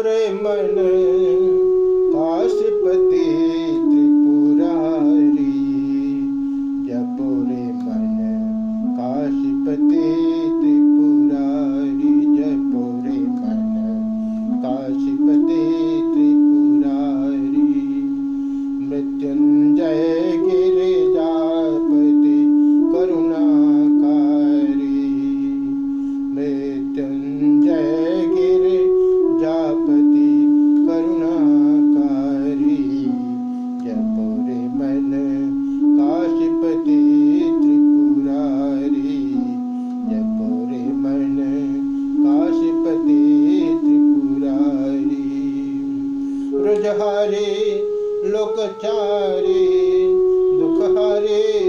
रे मन ब्रजहारी लोकचारी दुखहारी भयहारी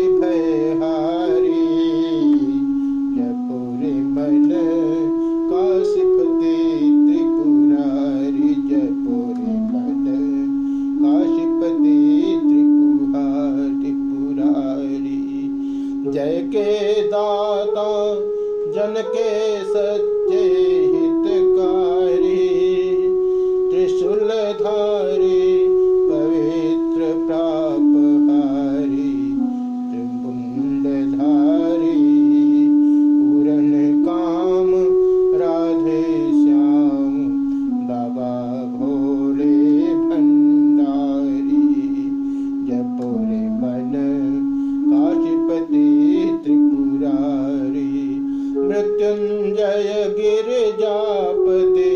गिरिजापति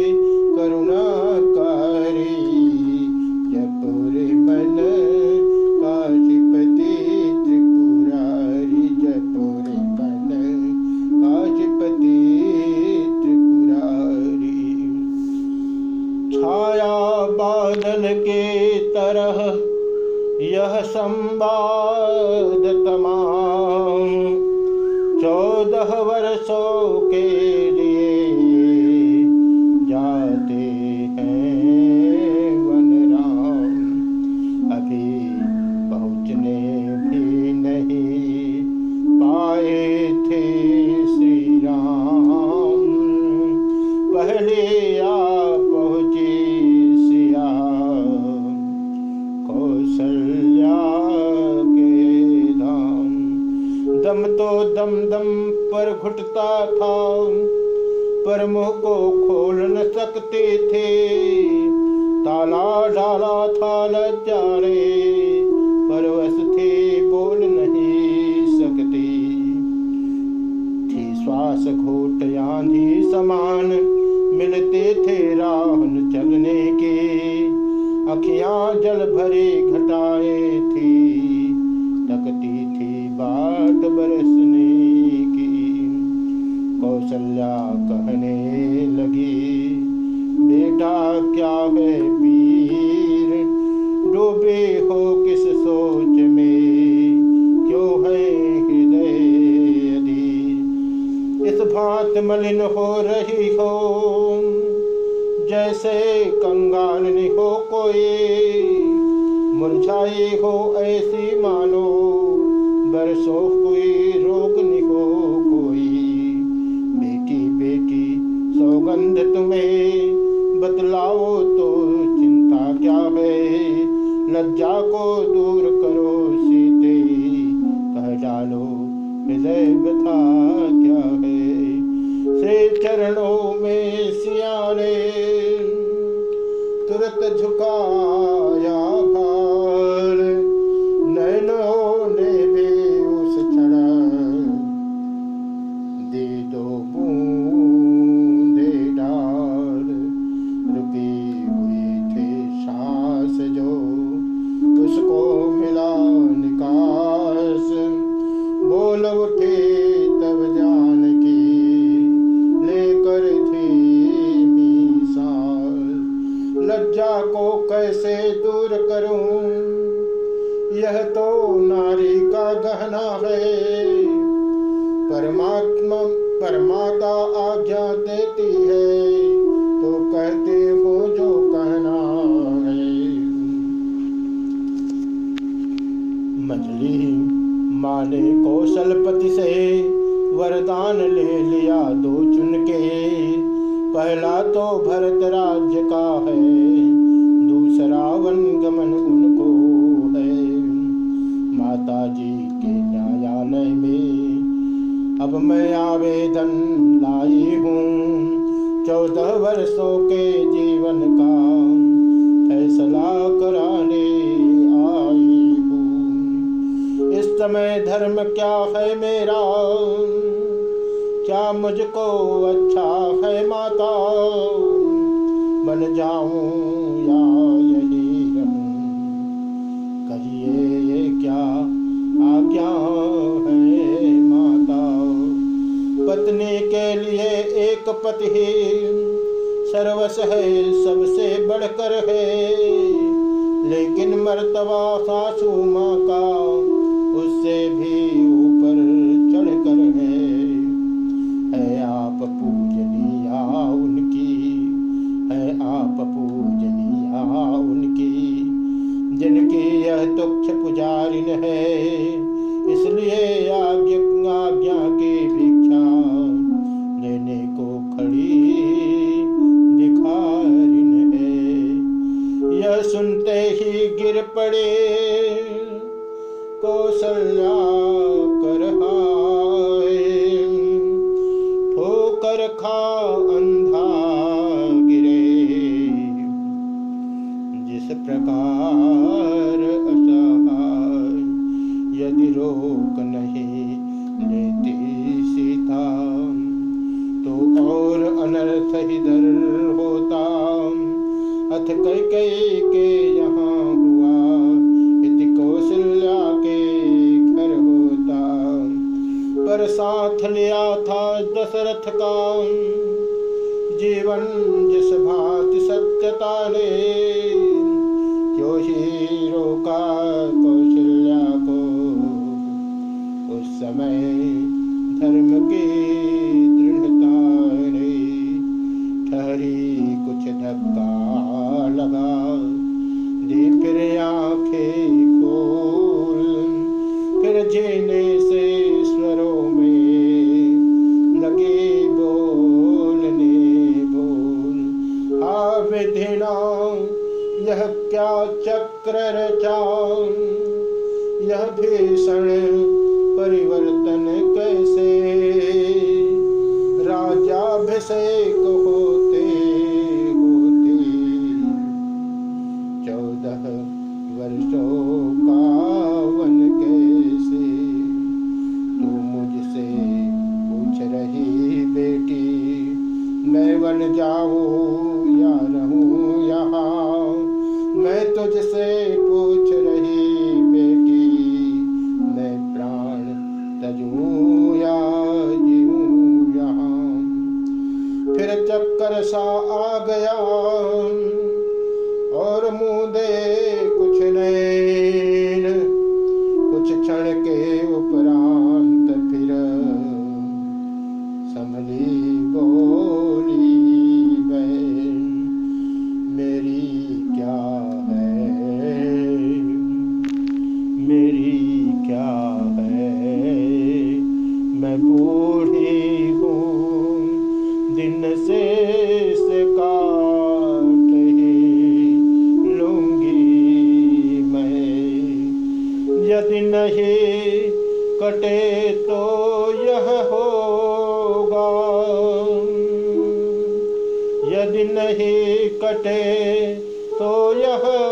करुणाकारी जपुरे मन काशीपति त्रिपुरारी जपुरे मन काशीपति त्रिपुरारी। छाया बादल के तरह यह संवाद तमाम। चौदह है पीर डूबे हो किस सोच में? क्यों है हृदय अधीर? इस भांत मलिन हो रही हो। जैसे कंगालनी हो कोई। मुरझाई हो ऐसी मानो। बरसों कोई रोगनी हो कोई। बेटी बेटी सौगंध तुम्हें लज्जा को कैसे दूर करूँ? यह तो नारी का गहना है। परमात्मा, परमाता आज्ञा देती है। तो कहते हो जो कहना है। मछली माँ ने कौशलपति से वरदान ले लिया दो चुनके। पहला तो भरत राज्य का है। दूसरा वन गमन उनको है माता जी के न्यायालय में अब मैं आवेदन लाई हूँ। चौदह वर्षों के जीवन का फैसला कराने आई हूँ। इस समय धर्म क्या है मेरा? क्या मुझको अच्छा है माता? बन जाऊँ आज्ञा है माता? पत्नी के लिए एक पति ही सर्वस है, सबसे बढ़कर है। लेकिन मर्तबा सासू माँ का उससे भी ऊपर चढ़कर है। है आप पूजनिया उनकी, है आप पूजनिया उनकी, जिनकी यह तुक्ष पुजारिन है। जीवन जिस भांति सत्यता ने जो ही रोका कौशल्या को उस समय धर्म की चौदह वर्षों का कैसे? तू मुझसे पूछ रही बेटी, मैं वन जाऊँ या रहूँ यहाँ? मैं तुझसे पूछ रही बेटी, मैं प्राण तजूं या जीऊं यहाँ? फिर चक्कर सा आ गया और तो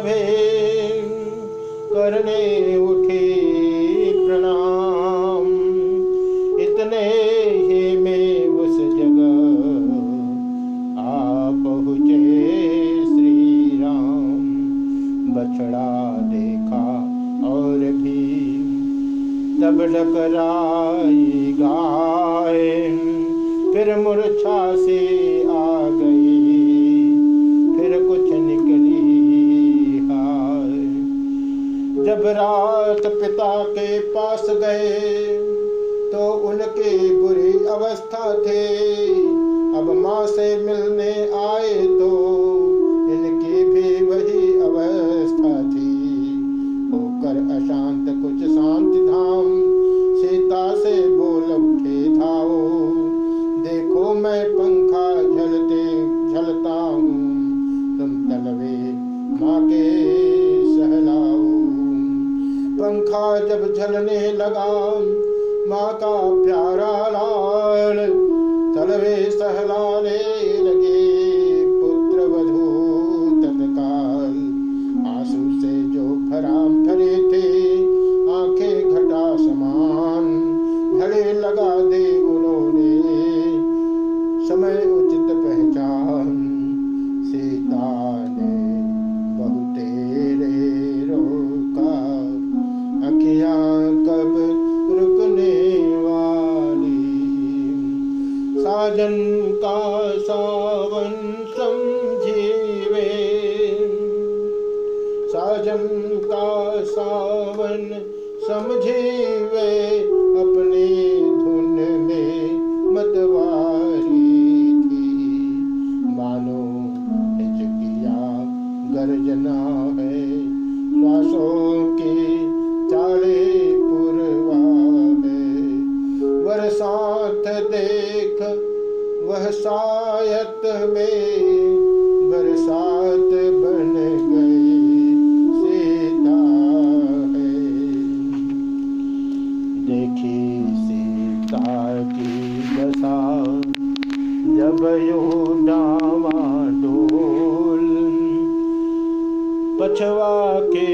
तभे करने उठे प्रणाम। इतने ही में उस जगह आ पहुँचे श्री राम। बछड़ा देखा और भी तब डकराई गाय। फिर मूर्छा से जब रात पिता के पास गए तो उनके बुरी अवस्था थे। अब माँ से मिलने आए तो सहलाने लगे पुत्र वधू तत्काल आँसू से जो भराम भरे थे, आँखें घटा समान। भले लगा दे उन्होंने, समय उचित पहचान। सीता ने बहुत तेरे रोका। अखियाँ कब रुकने वाली? साजन गर्जना है। श्वासों पुरवा बरसात देख, वह में बरसात बन गई सीता है। देखी सीता की जब यो डोल के